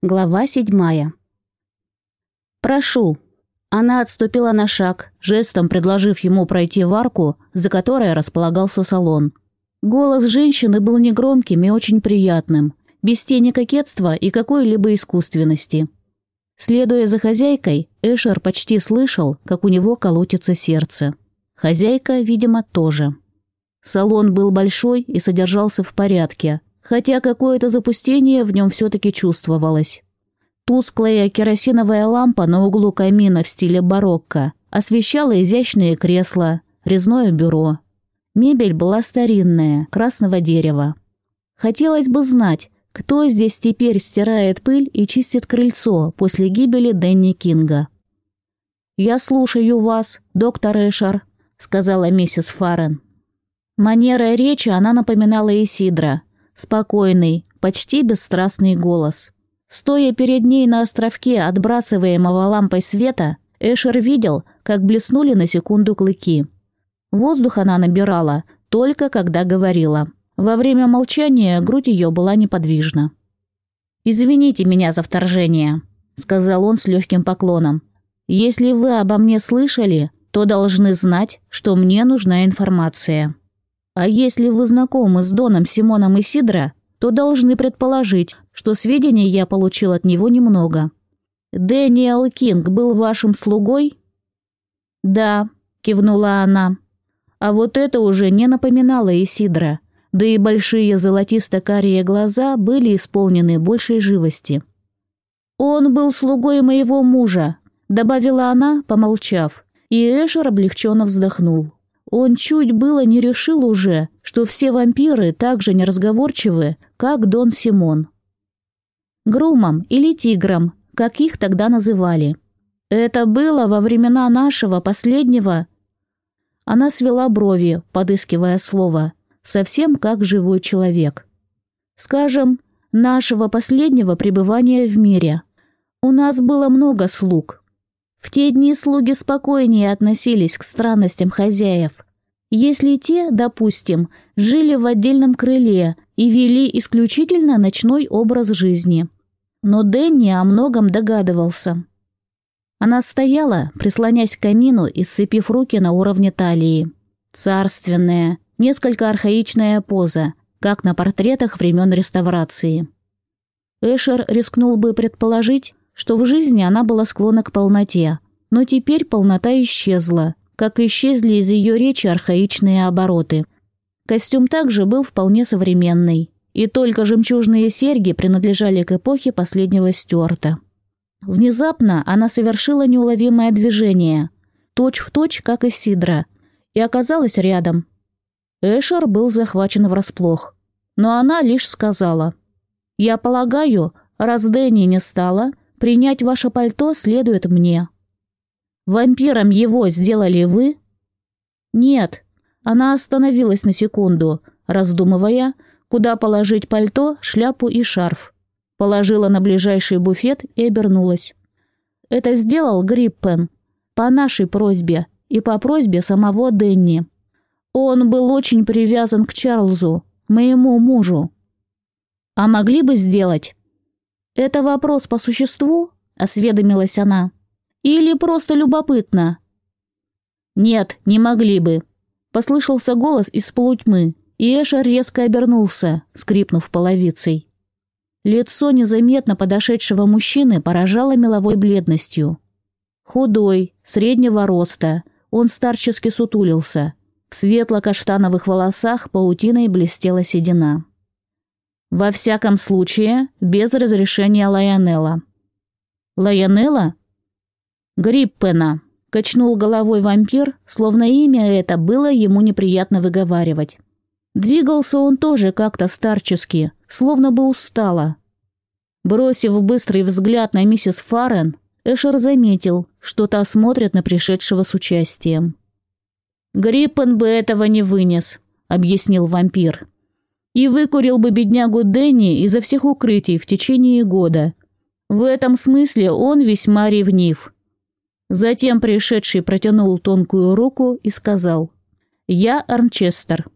Глава седьмая. «Прошу». Она отступила на шаг, жестом предложив ему пройти в арку, за которой располагался салон. Голос женщины был негромким и очень приятным, без тени кокетства и какой-либо искусственности. Следуя за хозяйкой, Эшер почти слышал, как у него колотится сердце. Хозяйка, видимо, тоже. Салон был большой и содержался в порядке – хотя какое-то запустение в нем все-таки чувствовалось. Тусклая керосиновая лампа на углу камина в стиле барокко освещала изящные кресла, резное бюро. Мебель была старинная, красного дерева. Хотелось бы знать, кто здесь теперь стирает пыль и чистит крыльцо после гибели Дэнни Кинга. «Я слушаю вас, доктор Эшер», — сказала миссис Фаррен. Манера речи она напоминала Исидра, Спокойный, почти бесстрастный голос. Стоя перед ней на островке, отбрасываемого лампой света, Эшер видел, как блеснули на секунду клыки. Воздух она набирала, только когда говорила. Во время молчания грудь ее была неподвижна. «Извините меня за вторжение», — сказал он с легким поклоном. «Если вы обо мне слышали, то должны знать, что мне нужна информация». А если вы знакомы с Доном Симоном Исидро, то должны предположить, что сведений я получил от него немного. Дэниел Кинг был вашим слугой? Да, кивнула она. А вот это уже не напоминало Исидро, да и большие золотисто-карие глаза были исполнены большей живости. Он был слугой моего мужа, добавила она, помолчав, и Эшер облегченно вздохнул. Он чуть было не решил уже, что все вампиры так же неразговорчивы, как Дон Симон. Грумом или тигром, как их тогда называли. Это было во времена нашего последнего... Она свела брови, подыскивая слово, совсем как живой человек. Скажем, нашего последнего пребывания в мире. У нас было много слуг, в те дни слуги спокойнее относились к странностям хозяев. Если те, допустим, жили в отдельном крыле и вели исключительно ночной образ жизни. Но Дэнни о многом догадывался. Она стояла, прислонясь к камину и сцепив руки на уровне талии. Царственная, несколько архаичная поза, как на портретах времен реставрации. Эшер рискнул бы предположить, что в жизни она была склонна к полноте, но теперь полнота исчезла, как исчезли из ее речи архаичные обороты. Костюм также был вполне современный, и только жемчужные серьги принадлежали к эпохе последнего Стюарта. Внезапно она совершила неуловимое движение, точь-в-точь, точь, как и Сидра, и оказалась рядом. Эшер был захвачен врасплох, но она лишь сказала, «Я полагаю, раз Дэнни не стало, Принять ваше пальто следует мне. Вампиром его сделали вы? Нет. Она остановилась на секунду, раздумывая, куда положить пальто, шляпу и шарф. Положила на ближайший буфет и обернулась. Это сделал Гриппен. По нашей просьбе и по просьбе самого Денни. Он был очень привязан к Чарльзу, моему мужу. А могли бы сделать? «Это вопрос по существу?» – осведомилась она. «Или просто любопытно?» «Нет, не могли бы», – послышался голос из полутьмы, и Эшер резко обернулся, скрипнув половицей. Лицо незаметно подошедшего мужчины поражало меловой бледностью. Худой, среднего роста, он старчески сутулился. В светло-каштановых волосах паутиной блестела седина. Во всяком случае, без разрешения Лайонелла. Лайонелла? Гриппена. Качнул головой вампир, словно имя это было ему неприятно выговаривать. Двигался он тоже как-то старчески, словно бы устало. Бросив быстрый взгляд на миссис Фаррен, Эшер заметил, что та смотрит на пришедшего с участием. «Гриппен бы этого не вынес», — объяснил вампир и выкурил бы беднягу Дэнни изо всех укрытий в течение года. В этом смысле он весьма ревнив. Затем пришедший протянул тонкую руку и сказал «Я Арнчестер».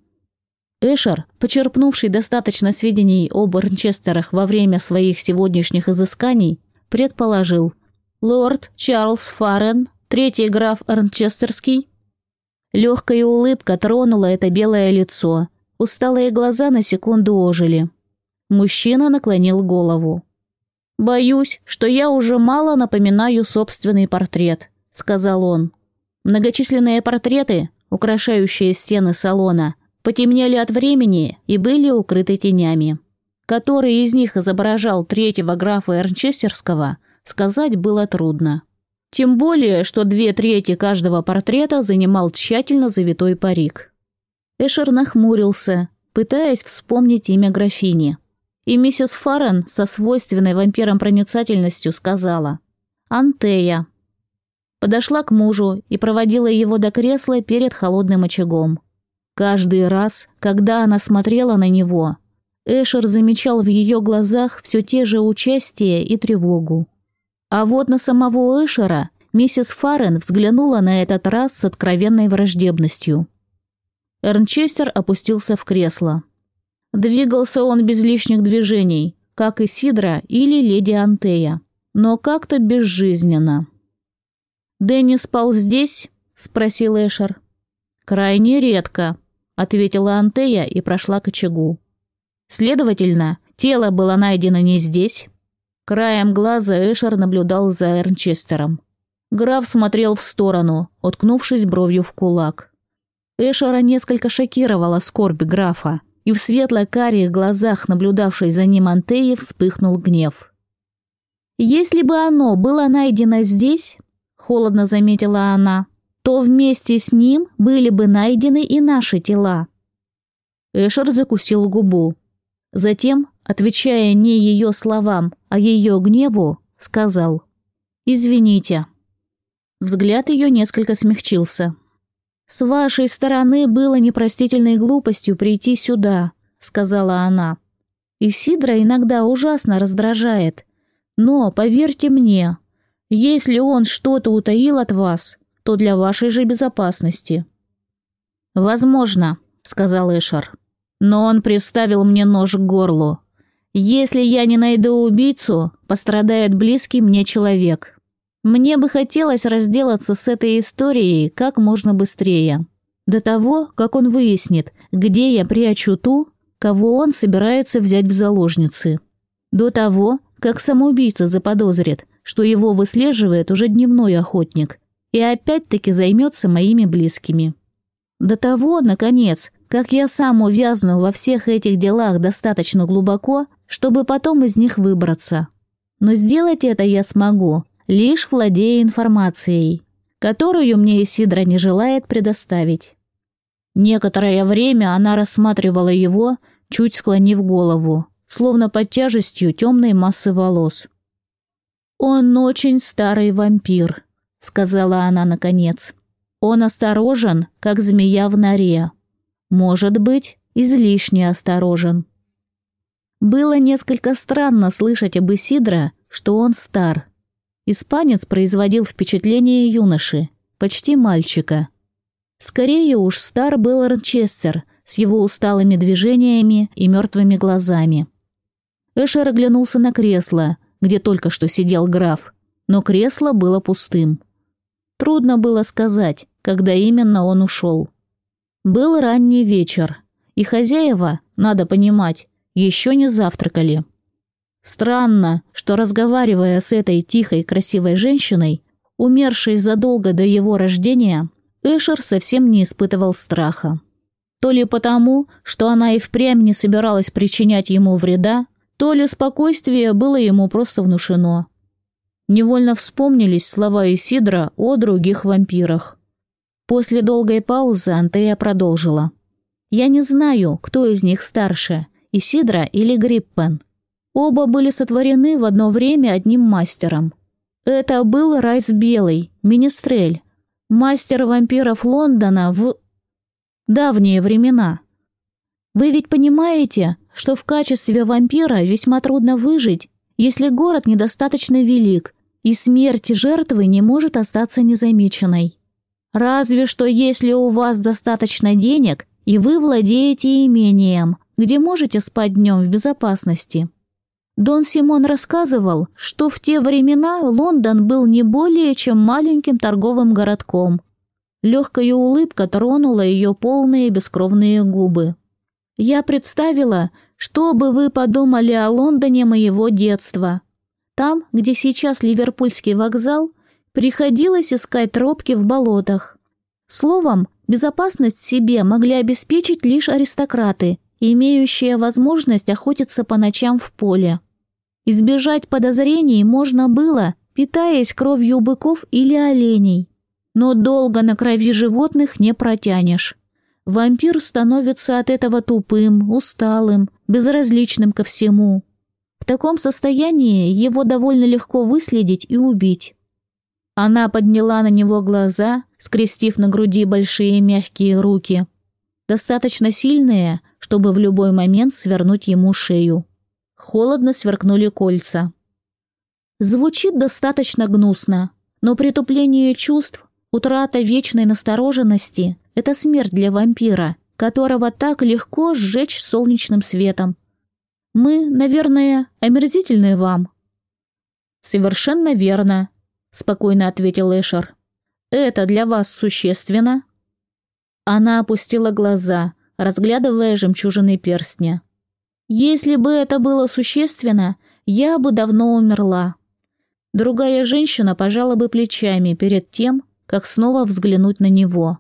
Эшер, почерпнувший достаточно сведений об Эрнчестерах во время своих сегодняшних изысканий, предположил. «Лорд Чарльз Фаррен, третий граф Эрнчестерский?» Легкая улыбка тронула это белое лицо. Усталые глаза на секунду ожили. Мужчина наклонил голову. «Боюсь, что я уже мало напоминаю собственный портрет», — сказал он. Многочисленные портреты, украшающие стены салона, потемнели от времени и были укрыты тенями. Который из них изображал третьего графа Эрнчестерского, сказать было трудно. Тем более, что две трети каждого портрета занимал тщательно завитой парик. Эшер нахмурился, пытаясь вспомнить имя графини. И миссис Фаррен со свойственной вампирам проницательностью сказала «Антея». Подошла к мужу и проводила его до кресла перед холодным очагом. Каждый раз, когда она смотрела на него, Эшер замечал в ее глазах все те же участие и тревогу. А вот на самого Эшера миссис Фаррен взглянула на этот раз с откровенной враждебностью. Эрнчестер опустился в кресло. Двигался он без лишних движений, как и Сидра или леди Антея, но как-то безжизненно. «Дэнни спал здесь?» – спросил Эшер. «Крайне редко», – ответила Антея и прошла к очагу. «Следовательно, тело было найдено не здесь». Краем глаза Эшер наблюдал за Эрнчестером. Граф смотрел в сторону, уткнувшись бровью в кулак. Эшера несколько шокировала скорбь графа и в светло-карих глазах, наблюдавшей за ним Антеи, вспыхнул гнев. «Если бы оно было найдено здесь, — холодно заметила она, — то вместе с ним были бы найдены и наши тела». Эшер закусил губу. Затем, отвечая не ее словам, а ее гневу, сказал «Извините». Взгляд ее несколько смягчился. «С вашей стороны было непростительной глупостью прийти сюда», — сказала она. «Исидра иногда ужасно раздражает. Но, поверьте мне, если он что-то утаил от вас, то для вашей же безопасности». «Возможно», — сказал Эшер. «Но он приставил мне нож к горлу. Если я не найду убийцу, пострадает близкий мне человек. Мне бы хотелось разделаться с этой историей как можно быстрее. До того, как он выяснит, где я прячу ту, кого он собирается взять в заложницы. До того, как самоубийца заподозрит, что его выслеживает уже дневной охотник и опять-таки займется моими близкими. До того, наконец, как я сам увязну во всех этих делах достаточно глубоко, чтобы потом из них выбраться. Но сделать это я смогу, лишь владея информацией, которую мне Исидра не желает предоставить. Некоторое время она рассматривала его, чуть склонив голову, словно под тяжестью темной массы волос. «Он очень старый вампир», — сказала она наконец. «Он осторожен, как змея в норе. Может быть, излишне осторожен». Было несколько странно слышать об Исидро, что он стар, Испанец производил впечатление юноши, почти мальчика. Скорее уж стар был Рчестер с его усталыми движениями и мертвыми глазами. Эшер оглянулся на кресло, где только что сидел граф, но кресло было пустым. Трудно было сказать, когда именно он ушел. Был ранний вечер, и хозяева, надо понимать, еще не завтракали. Странно, что разговаривая с этой тихой красивой женщиной, умершей задолго до его рождения, Эшер совсем не испытывал страха. То ли потому, что она и впрямь не собиралась причинять ему вреда, то ли спокойствие было ему просто внушено. Невольно вспомнились слова Исидра о других вампирах. После долгой паузы Антея продолжила. «Я не знаю, кто из них старше, Исидра или Гриппен. Оба были сотворены в одно время одним мастером. Это был Райс Белый, Министрель, мастер вампиров Лондона в давние времена. Вы ведь понимаете, что в качестве вампира весьма трудно выжить, если город недостаточно велик, и смерть жертвы не может остаться незамеченной. Разве что если у вас достаточно денег и вы владеете имением, где можете спать днем в безопасности. Дон Симон рассказывал, что в те времена Лондон был не более чем маленьким торговым городком. Легкая улыбка тронула ее полные бескровные губы. Я представила, что бы вы подумали о Лондоне моего детства. Там, где сейчас Ливерпульский вокзал, приходилось искать тропки в болотах. Словом, безопасность себе могли обеспечить лишь аристократы, имеющие возможность охотиться по ночам в поле. Избежать подозрений можно было, питаясь кровью быков или оленей. Но долго на крови животных не протянешь. Вампир становится от этого тупым, усталым, безразличным ко всему. В таком состоянии его довольно легко выследить и убить. Она подняла на него глаза, скрестив на груди большие мягкие руки. Достаточно сильные, чтобы в любой момент свернуть ему шею. Холодно сверкнули кольца. Звучит достаточно гнусно, но притупление чувств, утрата вечной настороженности – это смерть для вампира, которого так легко сжечь солнечным светом. Мы, наверное, омерзительны вам». «Совершенно верно», – спокойно ответил Эшер. «Это для вас существенно?» Она опустила глаза, разглядывая жемчужины перстня. Если бы это было существенно, я бы давно умерла. Другая женщина пожала бы плечами перед тем, как снова взглянуть на него.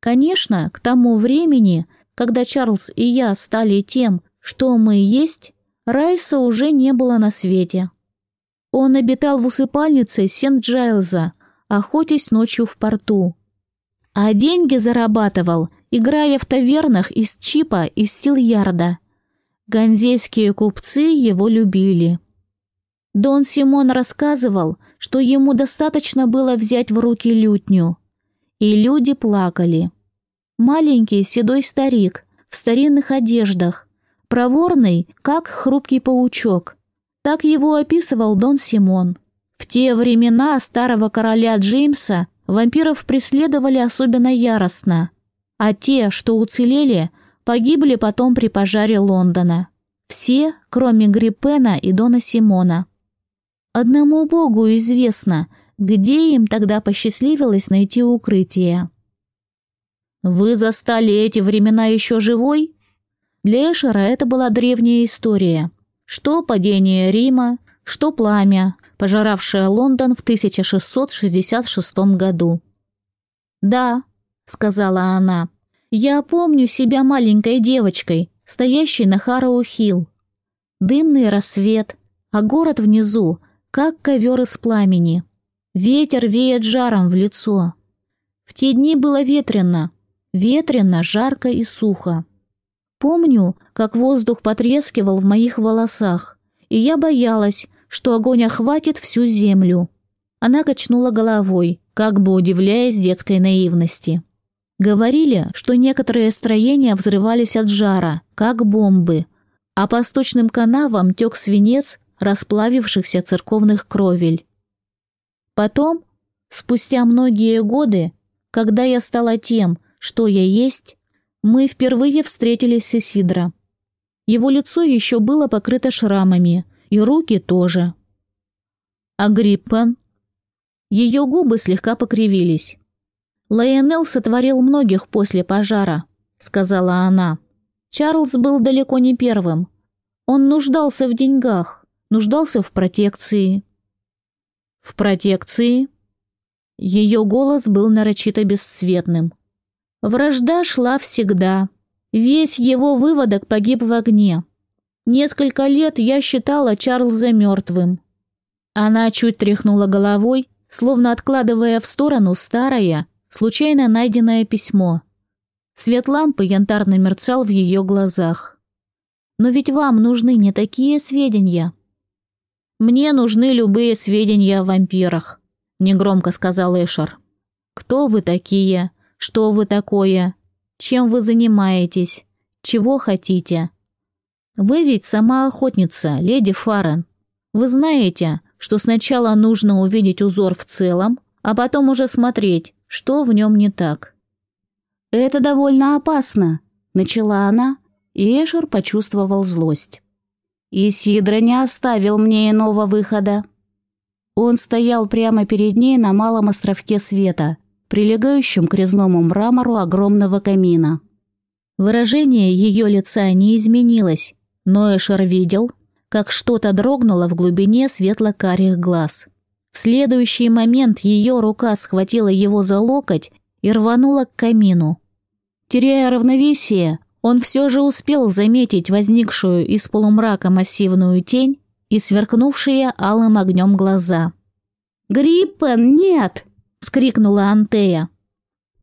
Конечно, к тому времени, когда Чарльз и я стали тем, что мы есть, Райса уже не было на свете. Он обитал в усыпальнице Сент-Джайлза, охотясь ночью в порту. А деньги зарабатывал, играя в тавернах из чипа из Силярда – Ганзейские купцы его любили. Дон Симон рассказывал, что ему достаточно было взять в руки лютню. И люди плакали. Маленький седой старик в старинных одеждах, проворный, как хрупкий паучок. Так его описывал Дон Симон. В те времена старого короля Джеймса вампиров преследовали особенно яростно, а те, что уцелели, погибли потом при пожаре Лондона. Все, кроме Гриппена и Дона Симона. Одному богу известно, где им тогда посчастливилось найти укрытие. «Вы застали эти времена еще живой?» Для Эшера это была древняя история. Что падение Рима, что пламя, пожиравшее Лондон в 1666 году. «Да», — сказала она, я помню себя маленькой девочкой, стоящей на Харроу-Хилл. Дымный рассвет, а город внизу, как ковер из пламени. Ветер веет жаром в лицо. В те дни было ветрено, ветрено, жарко и сухо. Помню, как воздух потрескивал в моих волосах, и я боялась, что огонь охватит всю землю. Она качнула головой, как бы удивляясь детской наивности. Говорили, что некоторые строения взрывались от жара, как бомбы, а по сточным канавам тек свинец расплавившихся церковных кровель. Потом, спустя многие годы, когда я стала тем, что я есть, мы впервые встретились с Исидро. Его лицо еще было покрыто шрамами, и руки тоже. А Гриппен? Ее губы слегка покривились. «Лайонелл сотворил многих после пожара», — сказала она. «Чарльз был далеко не первым. Он нуждался в деньгах, нуждался в протекции». «В протекции?» Ее голос был нарочито бесцветным. Вражда шла всегда. Весь его выводок погиб в огне. Несколько лет я считала Чарльза мертвым. Она чуть тряхнула головой, словно откладывая в сторону старое, Случайно найденное письмо. Свет лампы янтарно мерцал в ее глазах. «Но ведь вам нужны не такие сведения». «Мне нужны любые сведения о вампирах», — негромко сказал Эшер. «Кто вы такие? Что вы такое? Чем вы занимаетесь? Чего хотите?» «Вы ведь сама охотница, леди Фарен. Вы знаете, что сначала нужно увидеть узор в целом, а потом уже смотреть, что в нем не так? «Это довольно опасно», — начала она, и Эшер почувствовал злость. «Исидра не оставил мне иного выхода». Он стоял прямо перед ней на малом островке света, прилегающем к резному мрамору огромного камина. Выражение ее лица не изменилось, но Эшер видел, как что-то дрогнуло в глубине светло-карих глаз. В следующий момент ее рука схватила его за локоть и рванула к камину. Теряя равновесие, он все же успел заметить возникшую из полумрака массивную тень и сверкнувшие алым огнем глаза. «Гриппен, нет!» — вскрикнула Антея.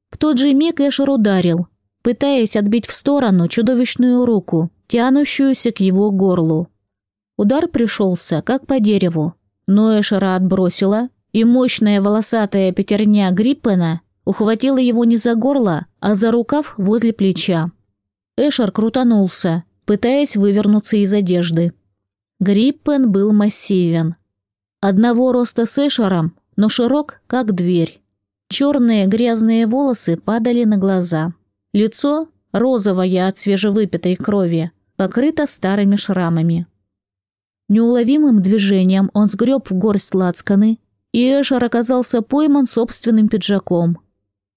В тот же миг Эшер ударил, пытаясь отбить в сторону чудовищную руку, тянущуюся к его горлу. Удар пришелся, как по дереву, но Эшера отбросила, и мощная волосатая пятерня Гриппена ухватила его не за горло, а за рукав возле плеча. Эшер крутанулся, пытаясь вывернуться из одежды. Гриппен был массивен. Одного роста с Эшером, но широк, как дверь. Черные грязные волосы падали на глаза. Лицо, розовое от свежевыпитой крови, покрыто старыми шрамами. Неуловимым движением он сгреб в горсть лацканы, и Эшер оказался пойман собственным пиджаком.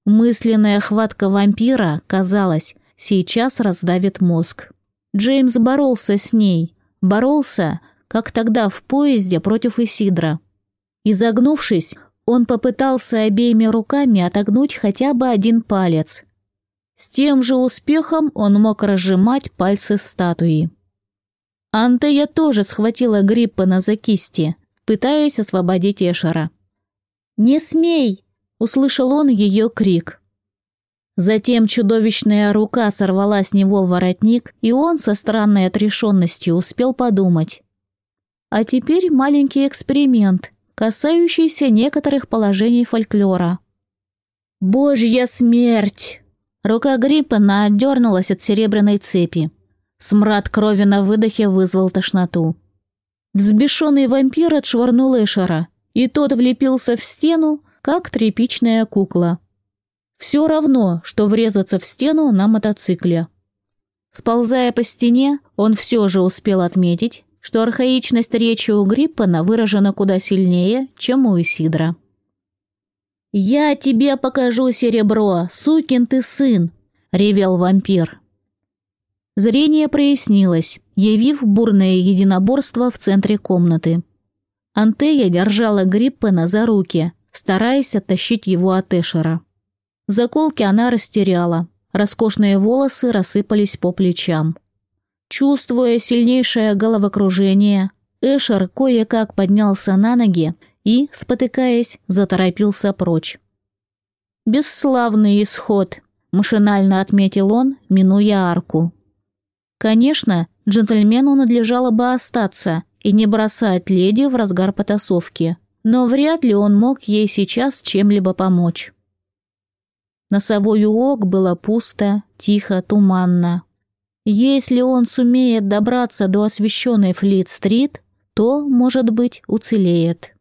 Мысленная хватка вампира, казалось, сейчас раздавит мозг. Джеймс боролся с ней, боролся, как тогда в поезде против Исидра. Изогнувшись, он попытался обеими руками отогнуть хотя бы один палец. С тем же успехом он мог разжимать пальцы статуи. Антея тоже схватила Гриппена за кисти, пытаясь освободить Эшера. «Не смей!» – услышал он ее крик. Затем чудовищная рука сорвала с него воротник, и он со странной отрешенностью успел подумать. А теперь маленький эксперимент, касающийся некоторых положений фольклора. «Божья смерть!» Рука Гриппена отдернулась от серебряной цепи. Смрад крови на выдохе вызвал тошноту. Взбешенный вампир отшвырнул Эшера, и тот влепился в стену, как тряпичная кукла. Все равно, что врезаться в стену на мотоцикле. Сползая по стене, он все же успел отметить, что архаичность речи у Гриппана выражена куда сильнее, чем у Исидра. «Я тебе покажу серебро, сукин ты сын!» – ревел вампир. Зрение прояснилось, явив бурное единоборство в центре комнаты. Антея держала Гриппена за руки, стараясь оттащить его от Эшера. Заколки она растеряла, роскошные волосы рассыпались по плечам. Чувствуя сильнейшее головокружение, Эшер кое-как поднялся на ноги и, спотыкаясь, заторопился прочь. «Бесславный исход», – машинально отметил он, минуя арку. Конечно, джентльмену надлежало бы остаться и не бросать леди в разгар потасовки, но вряд ли он мог ей сейчас чем-либо помочь. Носовой уок было пусто, тихо, туманно. Если он сумеет добраться до освещенной Флит-стрит, то, может быть, уцелеет.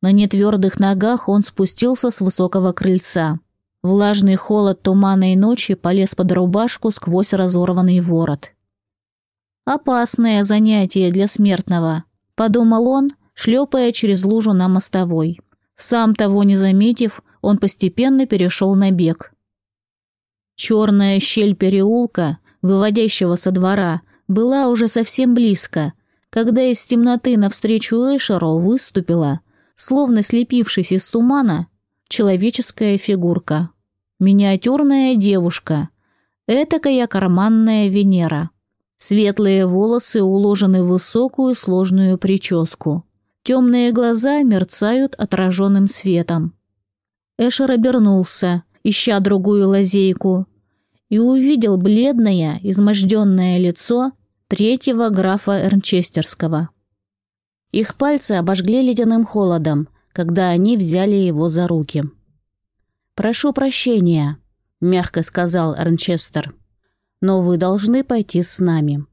На нетвердых ногах он спустился с высокого крыльца. Влажный холод туманной ночи полез под рубашку сквозь разорванный ворот. «Опасное занятие для смертного», – подумал он, шлепая через лужу на мостовой. Сам того не заметив, он постепенно перешел на бег. Черная щель переулка, выводящего со двора, была уже совсем близко, когда из темноты навстречу Эшеру выступила, словно слепившись из тумана, человеческая фигурка. Миниатюрная девушка. Этакая карманная Венера. Светлые волосы уложены в высокую сложную прическу. Темные глаза мерцают отраженным светом. Эшер обернулся, ища другую лазейку, и увидел бледное, изможденное лицо третьего графа Эрнчестерского. Их пальцы обожгли ледяным холодом, когда они взяли его за руки. «Прошу прощения», — мягко сказал Эрнчестер, «но вы должны пойти с нами».